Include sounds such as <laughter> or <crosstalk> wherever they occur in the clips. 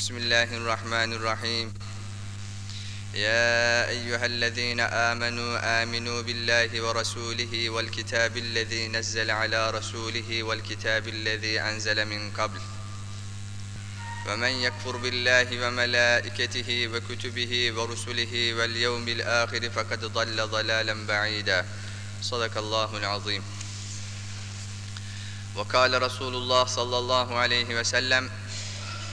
بسم الله الرحمن الرحيم يا أيها الذين آمنوا آمنوا بالله ورسوله والكتاب الذي نزل على رسوله والكتاب الذي أنزل من قبل ومن يكفر بالله وملائكته وكتبه ورسله واليوم الآخر فقد ضل ضلالا بعيدا صدق الله العظيم وقال رسول الله صلى الله عليه وسلم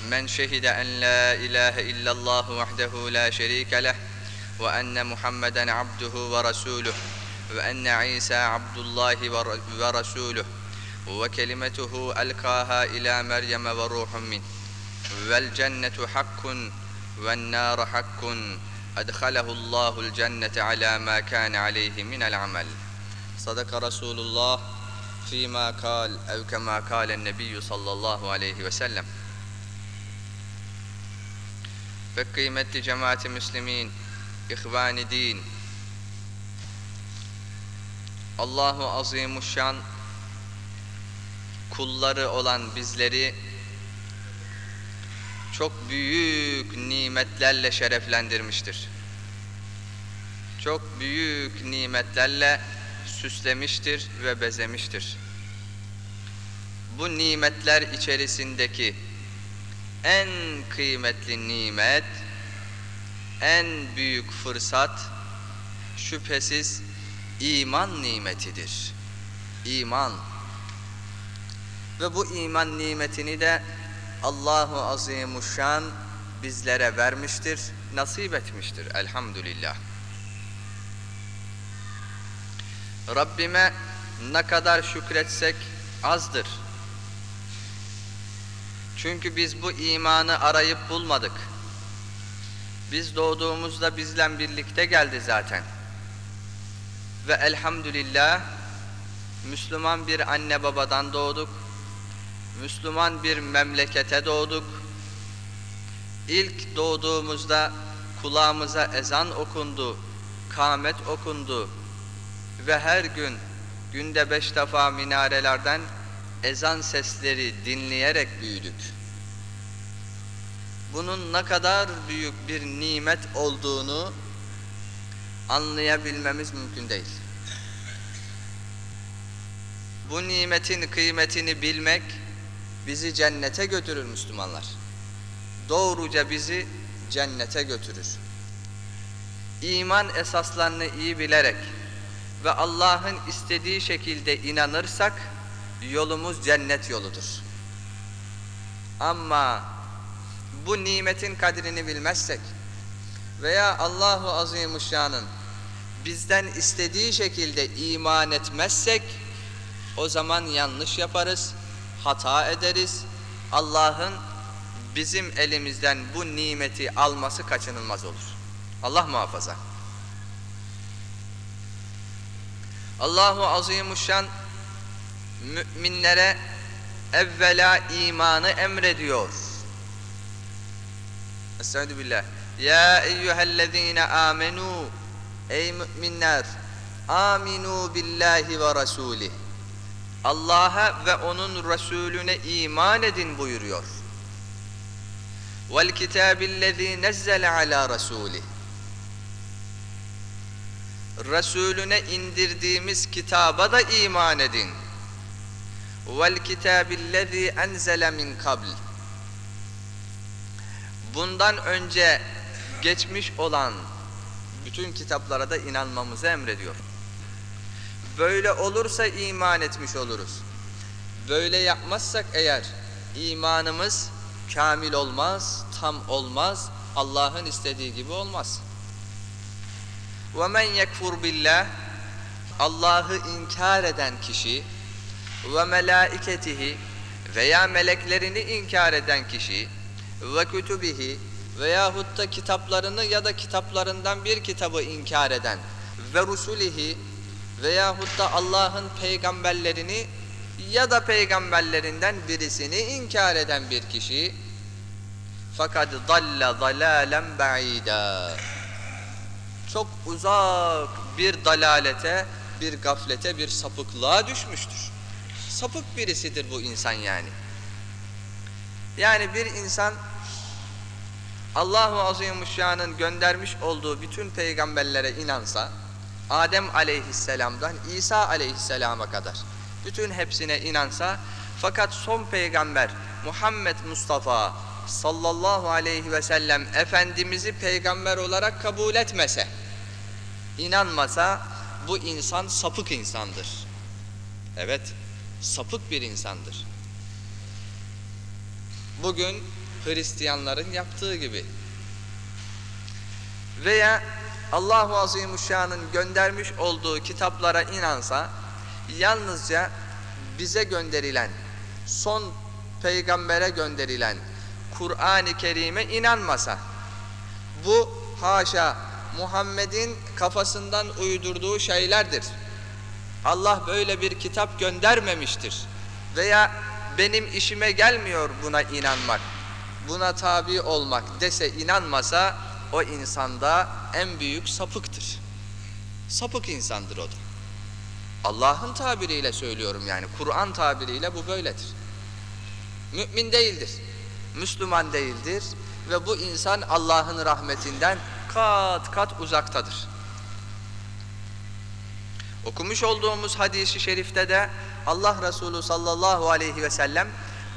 من شهد أن لا إله إلا الله وحده لا شريك له وأن محمدا عبده ورسوله وأن عيسى عبد الله ورسوله وكلمته ألقاها إلى مريم وروح منه. والجنة حق والنار حق أدخله الله الجنة على ما كان عليه من العمل. صدق رسول الله فيما قال أو كما قال النبي صلى الله عليه وسلم. Ve kıymetli cemaati müslimin, ihvani din, Allahu Azimuşşan kulları olan bizleri çok büyük nimetlerle şereflendirmiştir. Çok büyük nimetlerle süslemiştir ve bezemiştir. Bu nimetler içerisindeki en kıymetli nimet, en büyük fırsat şüphesiz iman nimetidir. İman. Ve bu iman nimetini de Allahu Azimuşşan bizlere vermiştir, nasip etmiştir elhamdülillah. Rabbime ne kadar şükretsek azdır. Çünkü biz bu imanı arayıp bulmadık. Biz doğduğumuzda bizle birlikte geldi zaten. Ve elhamdülillah Müslüman bir anne babadan doğduk. Müslüman bir memlekete doğduk. İlk doğduğumuzda kulağımıza ezan okundu, kâmet okundu ve her gün günde beş defa minarelerden ezan sesleri dinleyerek büyüdük. Bunun ne kadar büyük bir nimet olduğunu anlayabilmemiz mümkün değil. Bu nimetin kıymetini bilmek bizi cennete götürür Müslümanlar. Doğruca bizi cennete götürür. İman esaslarını iyi bilerek ve Allah'ın istediği şekilde inanırsak yolumuz cennet yoludur. Ama bu nimetin kadrini bilmezsek veya Allahu Azimuşşan'ın bizden istediği şekilde iman etmezsek o zaman yanlış yaparız, hata ederiz. Allah'ın bizim elimizden bu nimeti alması kaçınılmaz olur. Allah muhafaza. Allahu Azimuşşan müminlere evvela imanı emrediyor. Estaizu billah. Ya eyyühellezine amenu Ey müminler aminu billahi ve rasulih. Allah'a ve onun Resulüne iman edin buyuruyor. Vel kitabillezî nezzele ala rasulih. Resulüne indirdiğimiz kitaba da iman edin. Vel kitabillezî enzele min kabl. Bundan önce geçmiş olan Bütün kitaplara da inanmamızı emrediyor. Böyle olursa iman etmiş oluruz. Böyle yapmazsak eğer imanımız kamil olmaz, tam olmaz, Allah'ın istediği gibi olmaz. وَمَنْ يَكْفُرْ بِاللّٰهِ Allah'ı inkar eden kişi ve melaiketihi veya meleklerini inkar eden kişi ve kütübihi veyahut da kitaplarını ya da kitaplarından bir kitabı inkar eden ve rusulihi veyahut da Allah'ın peygamberlerini ya da peygamberlerinden birisini inkar eden bir kişi fakat dalla dalalen ba'ida çok uzak bir dalalete, bir gaflete, bir sapıklığa düşmüştür. Sapık birisidir bu insan yani. Yani bir insan Allahu Azimuşşan'ın göndermiş olduğu bütün peygamberlere inansa, Adem aleyhisselamdan İsa aleyhisselama kadar bütün hepsine inansa fakat son peygamber Muhammed Mustafa sallallahu aleyhi ve sellem Efendimiz'i peygamber olarak kabul etmese, inanmasa bu insan sapık insandır. Evet, sapık bir insandır. Bugün Hristiyanların yaptığı gibi veya Allahu Azimuşşan'ın göndermiş olduğu kitaplara inansa yalnızca bize gönderilen son peygambere gönderilen Kur'an-ı Kerim'e inanmasa bu haşa Muhammed'in kafasından uydurduğu şeylerdir. Allah böyle bir kitap göndermemiştir. Veya benim işime gelmiyor buna inanmak, buna tabi olmak dese inanmasa o insanda en büyük sapıktır. Sapık insandır o da. Allah'ın tabiriyle söylüyorum yani Kur'an tabiriyle bu böyledir. Mümin değildir. Müslüman değildir ve bu insan Allah'ın rahmetinden kat kat uzaktadır. Okumuş olduğumuz hadisi şerifte de Allah Resulü sallallahu aleyhi ve sellem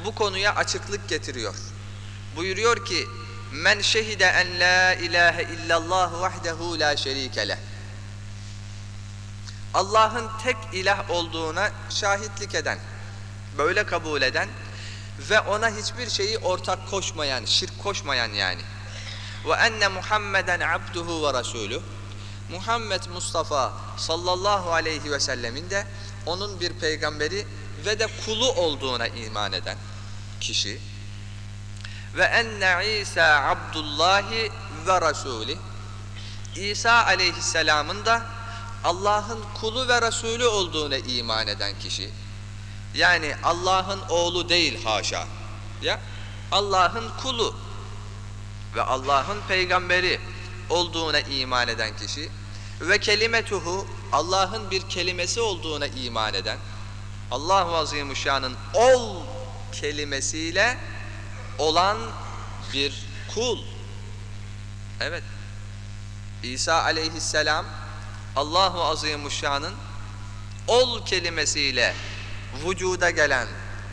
bu konuya açıklık getiriyor. Buyuruyor ki Men şehide en la ilahe illallah vahdehu la şerike leh. Allah'ın tek ilah olduğuna şahitlik eden, böyle kabul eden ve ona hiçbir şeyi ortak koşmayan, şirk koşmayan yani. Ve enne Muhammeden abduhu ve rasulü. Muhammed Mustafa sallallahu aleyhi ve sellemin de onun bir peygamberi ve de kulu olduğuna iman eden kişi. Ve enne İsa abdullahi ve rasuli. İsa aleyhisselamın da Allah'ın kulu ve Resulü olduğuna iman eden kişi. Yani Allah'ın oğlu değil haşa ya Allah'ın kulu ve Allah'ın peygamberi olduğuna iman eden kişi ve kelimetuhu Allah'ın bir kelimesi olduğuna iman eden Allahu Azimuşşan'ın ol kelimesiyle olan bir kul. Evet. İsa aleyhisselam Allahu Azimuşşan'ın ol kelimesiyle vücuda gelen,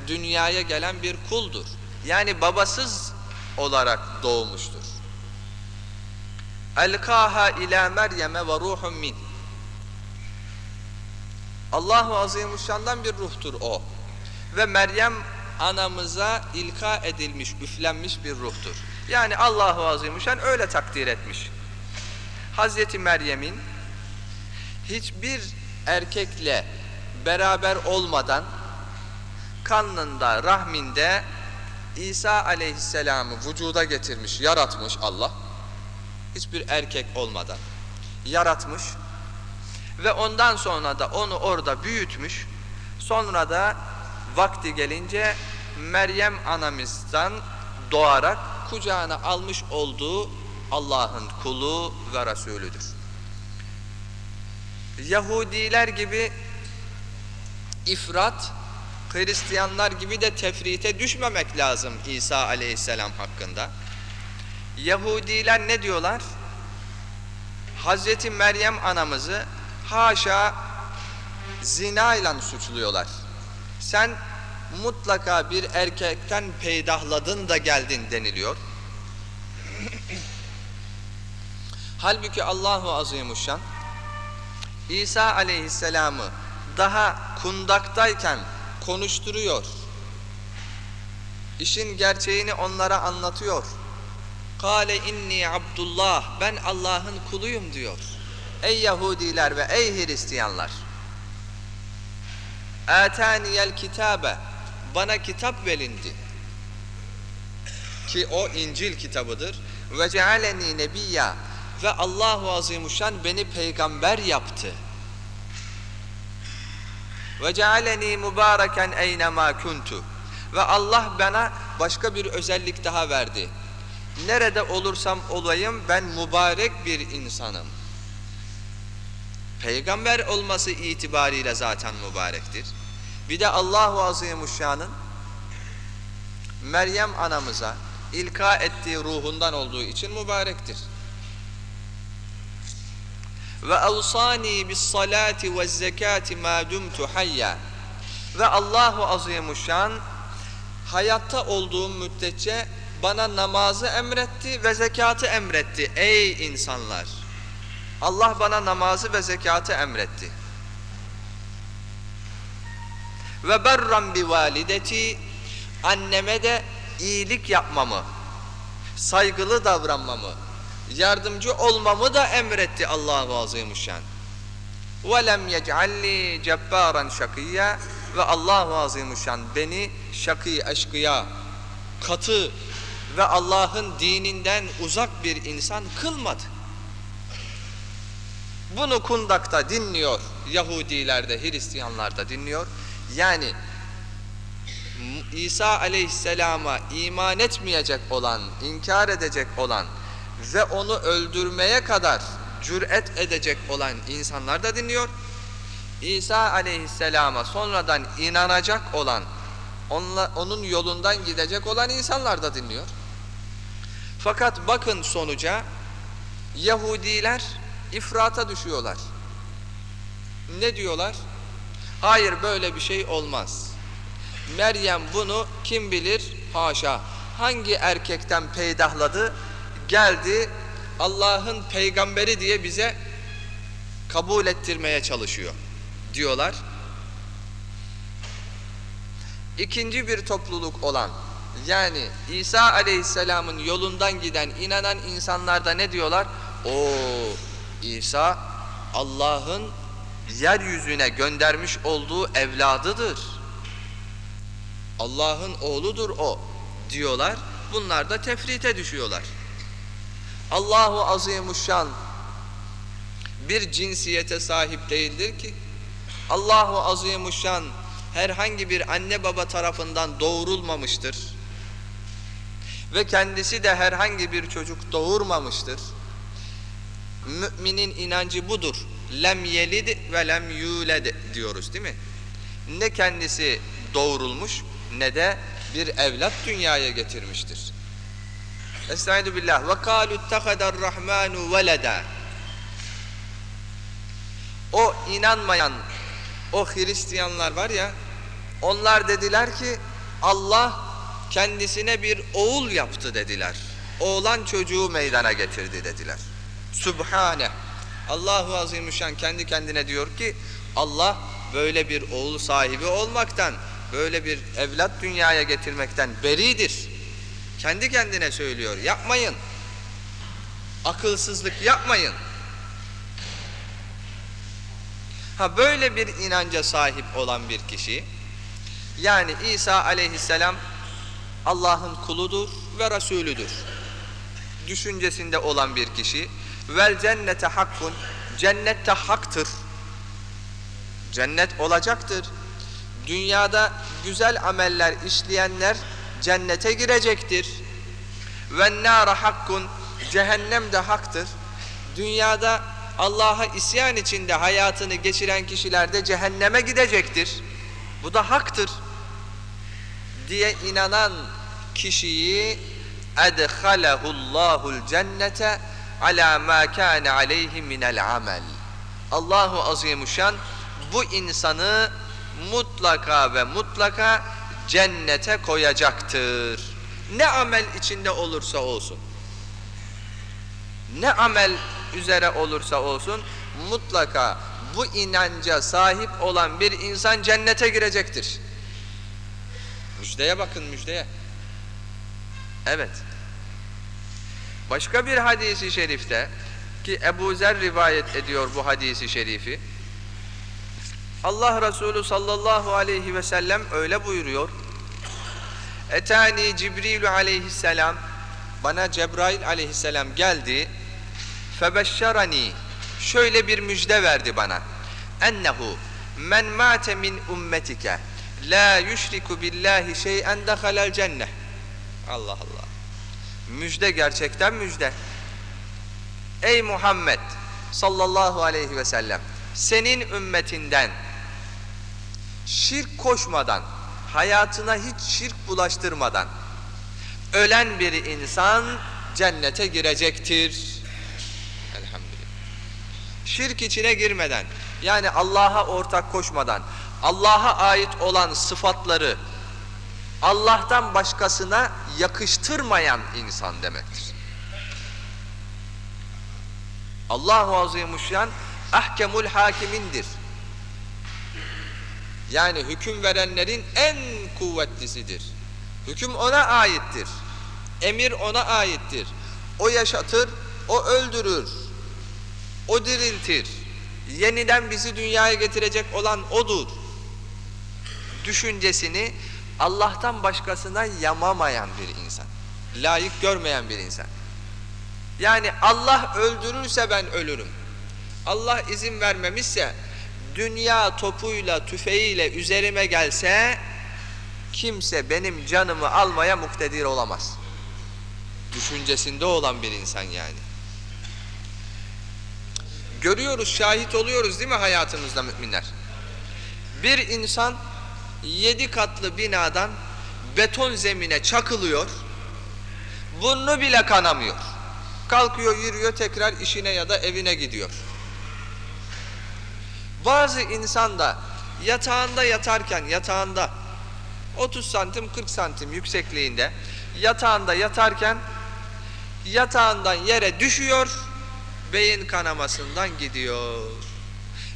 dünyaya gelen bir kuldur. Yani babasız olarak doğmuştur. Elkaha ila Meryem'e ve ruhun min. Allahu Azimuşşan'dan bir ruhtur o. Ve Meryem anamıza ilka edilmiş, üflenmiş bir ruhtur. Yani Allahu Azimuşşan öyle takdir etmiş. Hazreti Meryem'in hiçbir erkekle beraber olmadan kanında, rahminde İsa aleyhisselamı vücuda getirmiş, yaratmış Allah. Hiçbir erkek olmadan yaratmış ve ondan sonra da onu orada büyütmüş. Sonra da vakti gelince Meryem anamızdan doğarak kucağına almış olduğu Allah'ın kulu ve Resulüdür. Yahudiler gibi ifrat, Hristiyanlar gibi de tefrite düşmemek lazım İsa aleyhisselam hakkında. Yahudiler ne diyorlar? Hazreti Meryem anamızı haşa zina ile suçluyorlar. Sen mutlaka bir erkekten peydahladın da geldin deniliyor. <clears throat> Halbuki Allahu Azimuşşan İsa aleyhisselamı daha kundaktayken konuşturuyor. İşin gerçeğini onlara anlatıyor. Kale inni Abdullah ben Allah'ın kuluyum diyor. Ey Yahudiler ve ey Hristiyanlar. Ataniyel kitabe bana kitap verindi. Ki o İncil kitabıdır. Ve cealeni nebiyya ve Allahu Azimuşşan beni peygamber yaptı. Ve cealeni mübareken eynema kuntu. Ve Allah bana başka bir özellik daha verdi. Nerede olursam olayım ben mübarek bir insanım. Peygamber olması itibariyle zaten mübarektir. Bir de Allahu Azimuşşan'ın Meryem anamıza ilka ettiği ruhundan olduğu için mübarektir. Ve evsani bis salati ve zekati ma dumtu hayya. Ve Allahu Azimuşşan hayatta olduğum müddetçe bana namazı emretti ve zekatı emretti ey insanlar. Allah bana namazı ve zekatı emretti. Ve berran bi valideti anneme de iyilik yapmamı, saygılı davranmamı, yardımcı olmamı da emretti Allahu Azimuşşan. Lem yec'alli cebbaran şakiyya ve Allahu Azimuşşan beni şakî eşkıya, katı ve Allah'ın dininden uzak bir insan kılmadı. Bunu kundakta dinliyor. Yahudiler de Hristiyanlar da dinliyor. Yani İsa aleyhisselama iman etmeyecek olan, inkar edecek olan ve onu öldürmeye kadar cüret edecek olan insanlar da dinliyor. İsa aleyhisselama sonradan inanacak olan, onunla, onun yolundan gidecek olan insanlar da dinliyor. Fakat bakın sonuca Yahudiler ifrata düşüyorlar. Ne diyorlar? Hayır böyle bir şey olmaz. Meryem bunu kim bilir? Haşa. Hangi erkekten peydahladı? Geldi Allah'ın peygamberi diye bize kabul ettirmeye çalışıyor diyorlar. İkinci bir topluluk olan yani İsa aleyhisselamın yolundan giden inanan insanlar da ne diyorlar? O İsa Allah'ın yeryüzüne göndermiş olduğu evladıdır. Allah'ın oğludur o diyorlar. Bunlar da tefrite düşüyorlar. Allahu Azimuşşan bir cinsiyete sahip değildir ki. Allahu Azimuşşan herhangi bir anne baba tarafından doğurulmamıştır. Ve kendisi de herhangi bir çocuk doğurmamıştır. Müminin inancı budur. Lem yelid ve lem yuled diyoruz değil mi? Ne kendisi doğurulmuş ne de bir evlat dünyaya getirmiştir. Estaizu billah. Ve kâlu ittehadar rahmanu veleda. O inanmayan o Hristiyanlar var ya onlar dediler ki Allah kendisine bir oğul yaptı dediler. Oğlan çocuğu meydana getirdi dediler. Sübhane. Allahu Azimüşşan kendi kendine diyor ki Allah böyle bir oğul sahibi olmaktan, böyle bir evlat dünyaya getirmekten beridir. Kendi kendine söylüyor. Yapmayın. Akılsızlık yapmayın. Ha böyle bir inanca sahip olan bir kişi yani İsa aleyhisselam Allah'ın kuludur ve Resulüdür. Düşüncesinde olan bir kişi vel cennete hakkun cennette haktır. Cennet olacaktır. Dünyada güzel ameller işleyenler cennete girecektir. Ve nâra hakkun cehennem de haktır. Dünyada Allah'a isyan içinde hayatını geçiren kişiler de cehenneme gidecektir. Bu da haktır diye inanan kişiyi edhalehullahul cennete ala ma kana aleyhi minel amel. Allahu Azimuşşan bu insanı mutlaka ve mutlaka cennete koyacaktır. Ne amel içinde olursa olsun. Ne amel üzere olursa olsun mutlaka bu inanca sahip olan bir insan cennete girecektir. Müjdeye bakın müjdeye. Evet. Başka bir hadisi şerifte ki Ebu Zer rivayet ediyor bu hadisi şerifi. Allah Resulü sallallahu aleyhi ve sellem öyle buyuruyor. Etani Cibril aleyhisselam bana Cebrail aleyhisselam geldi. Febeşşerani şöyle bir müjde verdi bana. Ennehu men mate min ummetike la yüşriku billahi şey'en dehalel cenneh. Allah Allah. Müjde gerçekten müjde. Ey Muhammed sallallahu aleyhi ve sellem senin ümmetinden şirk koşmadan hayatına hiç şirk bulaştırmadan ölen bir insan cennete girecektir. Elhamdülillah. Şirk içine girmeden yani Allah'a ortak koşmadan Allah'a ait olan sıfatları Allah'tan başkasına yakıştırmayan insan demektir. Allahu Azimuşşan ahkemul hakimindir. Yani hüküm verenlerin en kuvvetlisidir. Hüküm ona aittir. Emir ona aittir. O yaşatır, o öldürür. O diriltir. Yeniden bizi dünyaya getirecek olan odur. Düşüncesini Allah'tan başkasına yamamayan bir insan. Layık görmeyen bir insan. Yani Allah öldürürse ben ölürüm. Allah izin vermemişse dünya topuyla tüfeğiyle üzerime gelse kimse benim canımı almaya muktedir olamaz. Düşüncesinde olan bir insan yani. Görüyoruz, şahit oluyoruz değil mi hayatımızda müminler? Bir insan yedi katlı binadan beton zemine çakılıyor, burnu bile kanamıyor. Kalkıyor, yürüyor, tekrar işine ya da evine gidiyor. Bazı insan da yatağında yatarken, yatağında 30 santim 40 santim yüksekliğinde yatağında yatarken yatağından yere düşüyor, beyin kanamasından gidiyor.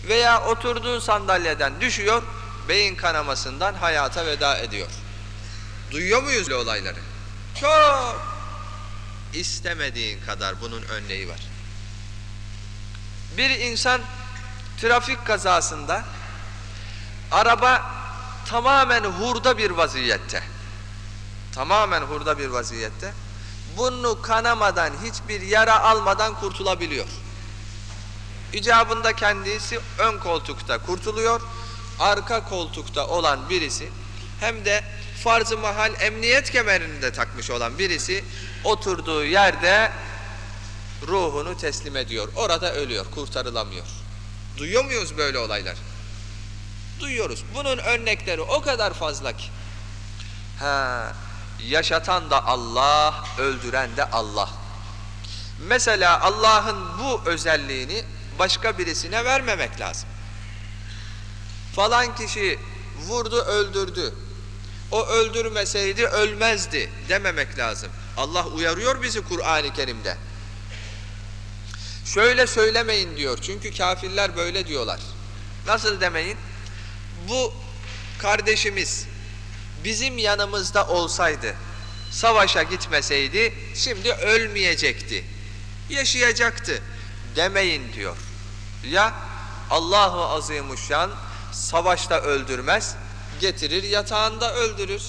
Veya oturduğu sandalyeden düşüyor, beyin kanamasından hayata veda ediyor. Duyuyor muyuz bu olayları? Çok istemediğin kadar bunun örneği var. Bir insan trafik kazasında araba tamamen hurda bir vaziyette. Tamamen hurda bir vaziyette. Burnu kanamadan hiçbir yara almadan kurtulabiliyor. İcabında kendisi ön koltukta kurtuluyor. Arka koltukta olan birisi hem de farz-ı mahal emniyet kemerini de takmış olan birisi oturduğu yerde ruhunu teslim ediyor. Orada ölüyor, kurtarılamıyor. Duyuyor muyuz böyle olaylar? Duyuyoruz. Bunun örnekleri o kadar fazla ki. Ha, yaşatan da Allah, öldüren de Allah. Mesela Allah'ın bu özelliğini başka birisine vermemek lazım. Falan kişi vurdu, öldürdü. O öldürmeseydi ölmezdi dememek lazım. Allah uyarıyor bizi Kur'an-ı Kerim'de. Şöyle söylemeyin diyor. Çünkü kafirler böyle diyorlar. Nasıl demeyin? Bu kardeşimiz bizim yanımızda olsaydı, savaşa gitmeseydi şimdi ölmeyecekti. Yaşayacaktı demeyin diyor. Ya Allahu Azimuşşan savaşta öldürmez, getirir yatağında öldürür.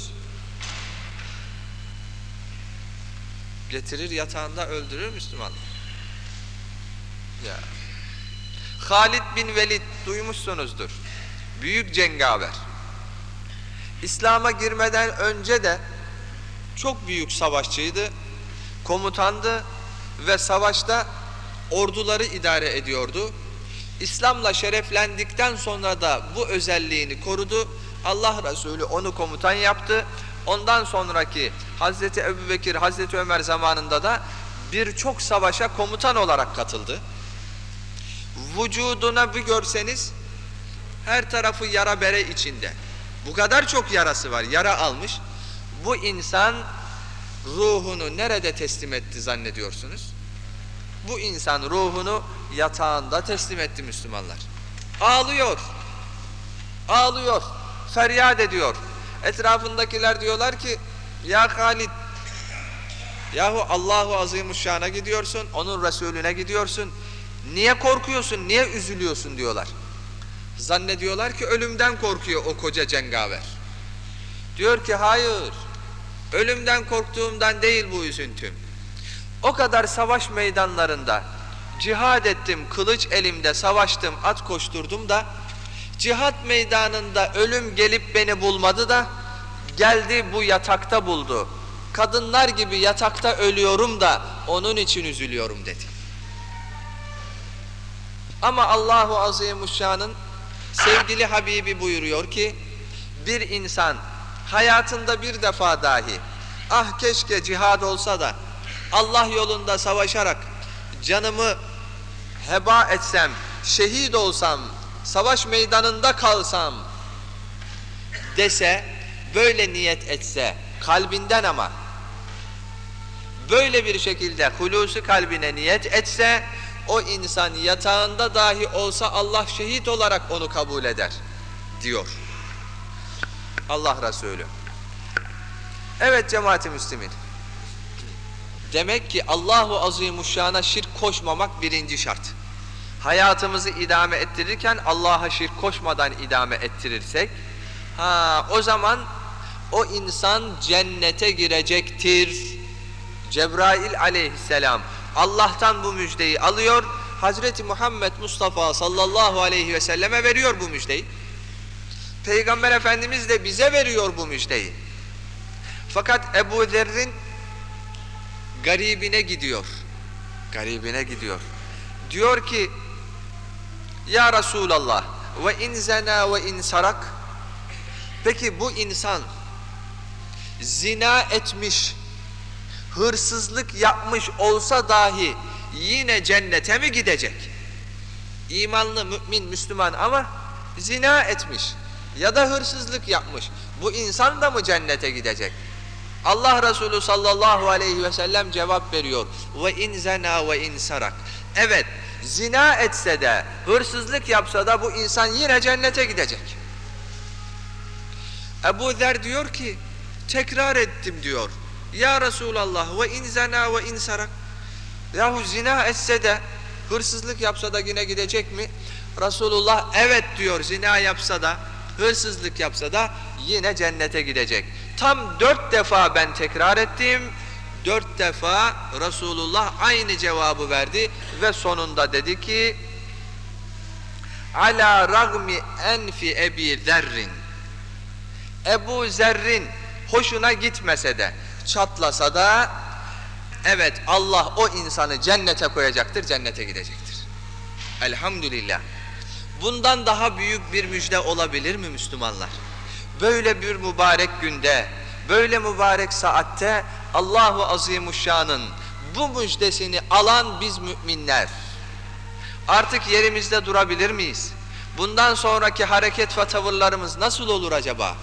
Getirir yatağında öldürür Müslüman. Ya. Halid bin Velid duymuşsunuzdur. Büyük cengaver. İslam'a girmeden önce de çok büyük savaşçıydı. Komutandı ve savaşta orduları idare ediyordu. İslam'la şereflendikten sonra da bu özelliğini korudu. Allah Resulü onu komutan yaptı. Ondan sonraki Hazreti Ebubekir, Hazreti Ömer zamanında da birçok savaşa komutan olarak katıldı. Vücuduna bir görseniz her tarafı yara bere içinde. Bu kadar çok yarası var, yara almış. Bu insan ruhunu nerede teslim etti zannediyorsunuz? Bu insan ruhunu yatağında teslim etti Müslümanlar. Ağlıyor. Ağlıyor. Feryat ediyor. Etrafındakiler diyorlar ki ya Halid yahu Allahu Azimuşşan'a gidiyorsun, onun Resulüne gidiyorsun. Niye korkuyorsun, niye üzülüyorsun diyorlar. Zannediyorlar ki ölümden korkuyor o koca cengaver. Diyor ki hayır, ölümden korktuğumdan değil bu üzüntüm. O kadar savaş meydanlarında cihad ettim, kılıç elimde savaştım, at koşturdum da cihat meydanında ölüm gelip beni bulmadı da geldi bu yatakta buldu. Kadınlar gibi yatakta ölüyorum da onun için üzülüyorum dedi. Ama Allahu Azimuşşan'ın sevgili Habibi buyuruyor ki bir insan hayatında bir defa dahi ah keşke cihad olsa da Allah yolunda savaşarak canımı heba etsem, şehit olsam, savaş meydanında kalsam dese, böyle niyet etse, kalbinden ama böyle bir şekilde hulusu kalbine niyet etse, o insan yatağında dahi olsa Allah şehit olarak onu kabul eder diyor. Allah Resulü. Evet cemaati müslimin. Demek ki Allahu Azimuşşan'a şirk koşmamak birinci şart. Hayatımızı idame ettirirken Allah'a şirk koşmadan idame ettirirsek, ha o zaman o insan cennete girecektir. Cebrail aleyhisselam Allah'tan bu müjdeyi alıyor. Hazreti Muhammed Mustafa sallallahu aleyhi ve selleme veriyor bu müjdeyi. Peygamber Efendimiz de bize veriyor bu müjdeyi. Fakat Ebu Zerrin garibine gidiyor. Garibine gidiyor. Diyor ki Ya Resulallah ve in zena ve in sarak Peki bu insan zina etmiş, hırsızlık yapmış olsa dahi yine cennete mi gidecek? İmanlı, mümin, Müslüman ama zina etmiş ya da hırsızlık yapmış. Bu insan da mı cennete gidecek? Allah Resulü sallallahu aleyhi ve sellem cevap veriyor. Ve in zena ve in sarak. Evet, zina etse de, hırsızlık yapsa da bu insan yine cennete gidecek. Ebu Zer diyor ki, tekrar ettim diyor. Ya Resulallah ve in zena ve in sarak. Yahu zina etse de, hırsızlık yapsa da yine gidecek mi? Resulullah evet diyor zina yapsa da, hırsızlık yapsa da yine cennete gidecek. Tam dört defa ben tekrar ettim. Dört defa Resulullah aynı cevabı verdi ve sonunda dedi ki Ala ragmi enfi Ebi Zerrin Ebu Zerrin hoşuna gitmese de çatlasa da evet Allah o insanı cennete koyacaktır, cennete gidecektir. Elhamdülillah. Bundan daha büyük bir müjde olabilir mi Müslümanlar? Böyle bir mübarek günde, böyle mübarek saatte Allahu Azimuşşan'ın bu müjdesini alan biz müminler artık yerimizde durabilir miyiz? Bundan sonraki hareket ve tavırlarımız nasıl olur acaba?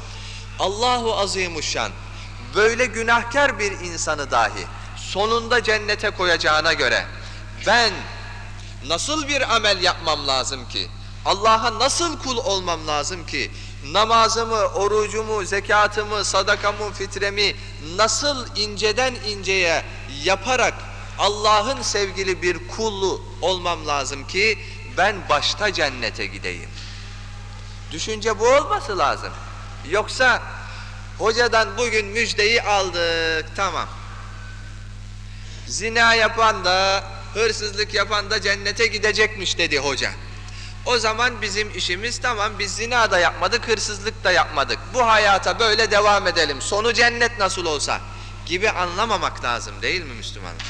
Allahu Azimuşşan böyle günahkar bir insanı dahi sonunda cennete koyacağına göre ben nasıl bir amel yapmam lazım ki? Allah'a nasıl kul olmam lazım ki? Namazımı, orucumu, zekatımı, sadakamı, fitremi nasıl inceden inceye yaparak Allah'ın sevgili bir kullu olmam lazım ki ben başta cennete gideyim. Düşünce bu olması lazım. Yoksa hocadan bugün müjdeyi aldık tamam. Zina yapan da hırsızlık yapan da cennete gidecekmiş dedi hoca. O zaman bizim işimiz tamam biz zina da yapmadık, hırsızlık da yapmadık. Bu hayata böyle devam edelim. Sonu cennet nasıl olsa gibi anlamamak lazım değil mi Müslümanlar?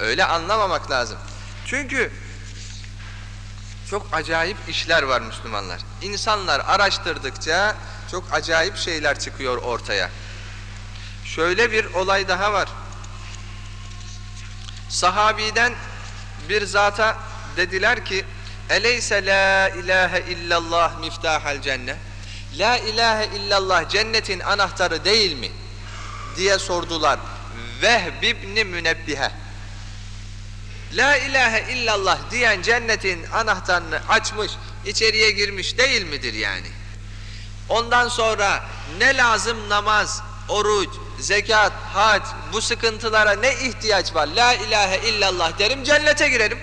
Öyle anlamamak lazım. Çünkü çok acayip işler var Müslümanlar. İnsanlar araştırdıkça çok acayip şeyler çıkıyor ortaya. Şöyle bir olay daha var. Sahabiden bir zata dediler ki Eleyse la ilahe illallah miftahal cennet. La ilahe illallah cennetin anahtarı değil mi? diye sordular. Vehb ibn Münebbihe. La ilahe illallah diyen cennetin anahtarını açmış, içeriye girmiş değil midir yani? Ondan sonra ne lazım namaz, oruç, zekat, hac bu sıkıntılara ne ihtiyaç var? La ilahe illallah derim cennete girerim.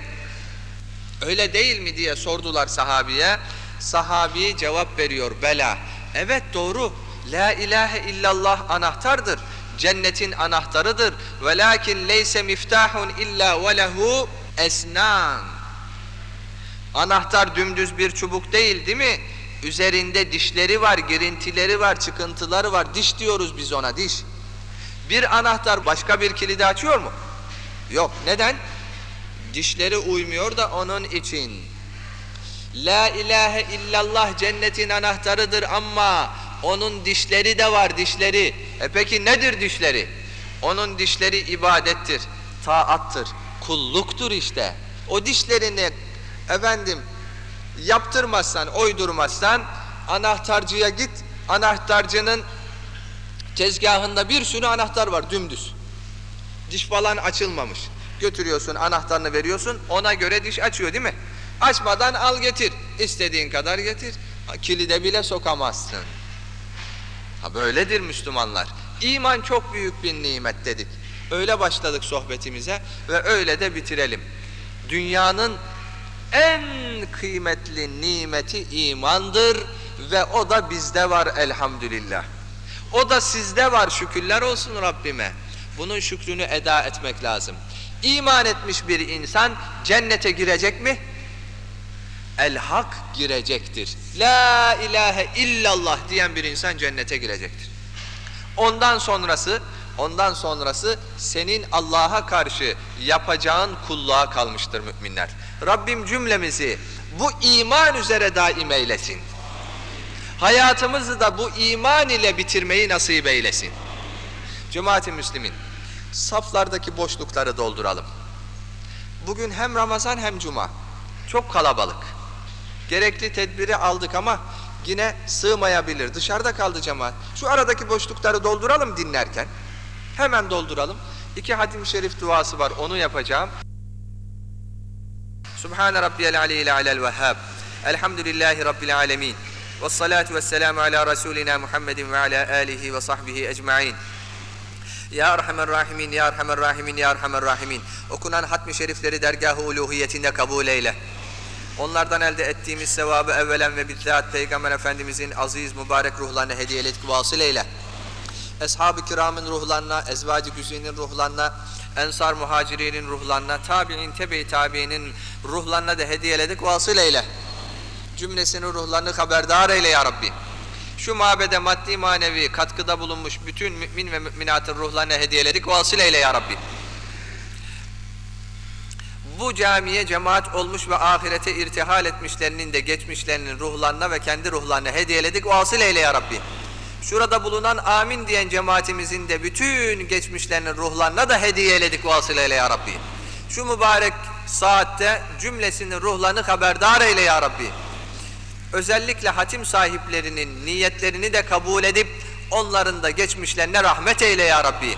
Öyle değil mi diye sordular sahabiye. Sahabi cevap veriyor bela. Evet doğru. La ilahe illallah anahtardır. Cennetin anahtarıdır. Velakin leyse miftahun illa ve lehu esnan. Anahtar dümdüz bir çubuk değil değil mi? Üzerinde dişleri var, girintileri var, çıkıntıları var. Diş diyoruz biz ona diş. Bir anahtar başka bir kilidi açıyor mu? Yok. Neden? Dişleri uymuyor da onun için. La ilahe illallah cennetin anahtarıdır ama onun dişleri de var dişleri. E peki nedir dişleri? Onun dişleri ibadettir, taattır, kulluktur işte. O dişlerini efendim yaptırmazsan, oydurmazsan anahtarcıya git. Anahtarcının tezgahında bir sürü anahtar var dümdüz. Diş falan açılmamış. Götürüyorsun anahtarını veriyorsun ona göre diş açıyor değil mi? Açmadan al getir. İstediğin kadar getir. Kilide bile sokamazsın. Ha böyledir Müslümanlar. İman çok büyük bir nimet dedik. Öyle başladık sohbetimize ve öyle de bitirelim. Dünyanın en kıymetli nimeti imandır ve o da bizde var elhamdülillah. O da sizde var şükürler olsun Rabbime. Bunun şükrünü eda etmek lazım. İman etmiş bir insan cennete girecek mi? El hak girecektir. La ilahe illallah diyen bir insan cennete girecektir. Ondan sonrası ondan sonrası senin Allah'a karşı yapacağın kulluğa kalmıştır müminler. Rabbim cümlemizi bu iman üzere daim eylesin. Hayatımızı da bu iman ile bitirmeyi nasip eylesin. Cemaat-i Müslimin, saflardaki boşlukları dolduralım. Bugün hem Ramazan hem Cuma. Çok kalabalık. Gerekli tedbiri aldık ama yine sığmayabilir. Dışarıda kaldı cemaat. Şu aradaki boşlukları dolduralım dinlerken. Hemen dolduralım. İki hadim şerif duası var onu yapacağım. Subhane rabbiyel aliyyil alel vehhab. Elhamdülillahi rabbil alemin. Ve salatu ve selamu ala Resulina Muhammedin ve ala alihi ve sahbihi ecma'in. Ya Erhamer Rahimin, Ya Erhamer Rahimin, Ya Erhamer Rahimin. Okunan hatmi şerifleri dergah-ı uluhiyetinde kabul eyle. Onlardan elde ettiğimiz sevabı evvelen ve bizzat Peygamber Efendimizin aziz mübarek ruhlarına hediyelik vasıl eyle. Ashab-ı kiramın ruhlarına, ezvacı güzinin ruhlarına, ensar muhacirinin ruhlarına, tabi'in, tebe-i tabi'inin ruhlarına da hediyeledik vasıl eyle. Cümlesinin ruhlarını haberdar eyle ya Rabbi. Şu mabede maddi manevi katkıda bulunmuş bütün mümin ve müminatın ruhlarına hediyeledik vasıl eyle ya Rabbi. Bu camiye cemaat olmuş ve ahirete irtihal etmişlerinin de geçmişlerinin ruhlarına ve kendi ruhlarına hediyeledik vasıl eyle ya Rabbi. Şurada bulunan amin diyen cemaatimizin de bütün geçmişlerinin ruhlarına da hediyeledik vasıl eyle ya Rabbi. Şu mübarek saatte cümlesinin ruhlarını haberdar eyle ya Rabbi. Özellikle hatim sahiplerinin niyetlerini de kabul edip onların da geçmişlerine rahmet eyle ya Rabbi.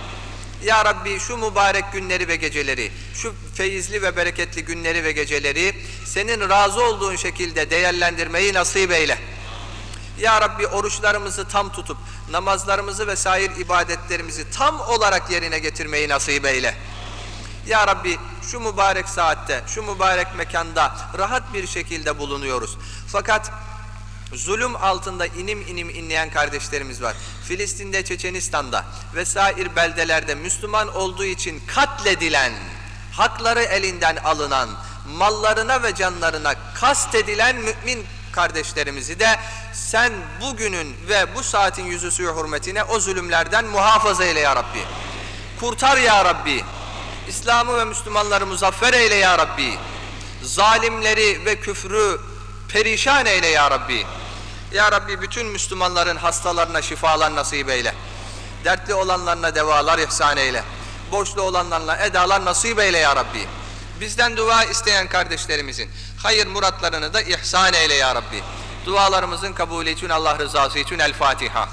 Ya Rabbi şu mübarek günleri ve geceleri, şu feyizli ve bereketli günleri ve geceleri senin razı olduğun şekilde değerlendirmeyi nasip eyle. Ya Rabbi oruçlarımızı tam tutup namazlarımızı ve sair ibadetlerimizi tam olarak yerine getirmeyi nasip eyle. Ya Rabbi şu mübarek saatte, şu mübarek mekanda rahat bir şekilde bulunuyoruz. Fakat zulüm altında inim inim inleyen kardeşlerimiz var. Filistin'de, Çeçenistan'da vesair beldelerde Müslüman olduğu için katledilen, hakları elinden alınan, mallarına ve canlarına kastedilen mümin kardeşlerimizi de sen bugünün ve bu saatin yüzü suyu hürmetine o zulümlerden muhafaza eyle ya Rabbi. Kurtar ya Rabbi. İslam'ı ve Müslümanları muzaffer eyle ya Rabbi. Zalimleri ve küfrü perişan eyle ya Rabbi. Ya Rabbi bütün Müslümanların hastalarına şifalar nasip eyle. Dertli olanlarına devalar ihsan eyle. Borçlu olanlarına edalar nasip eyle ya Rabbi. Bizden dua isteyen kardeşlerimizin hayır muratlarını da ihsan eyle ya Rabbi. Dualarımızın kabulü için Allah rızası için El Fatiha.